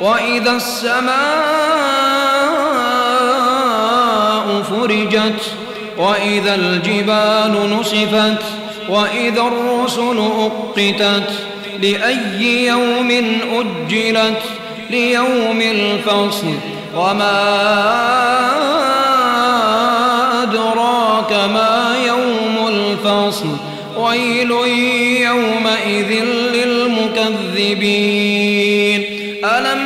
وإذا السماء فرجت وإذا الجبال نصفت وإذا الرسل أقتت لأي يوم أجلت؟ ليوم الفصل. وما أدراك ما يوم الفصل. ويل يومئذ للمكذبين. ألم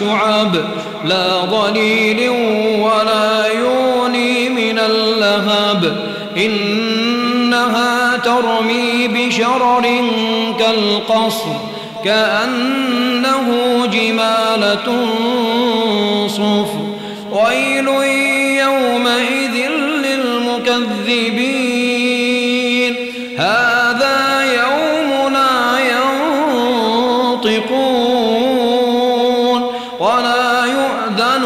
شعب لا ظليل ولا يوني من اللهب. إنها ترمي بشرر كالقصر كأنه جمالة صفر. ويل يومئذ للمكذبين. هذا يوم لا ينطقون.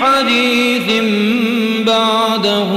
حديث بعده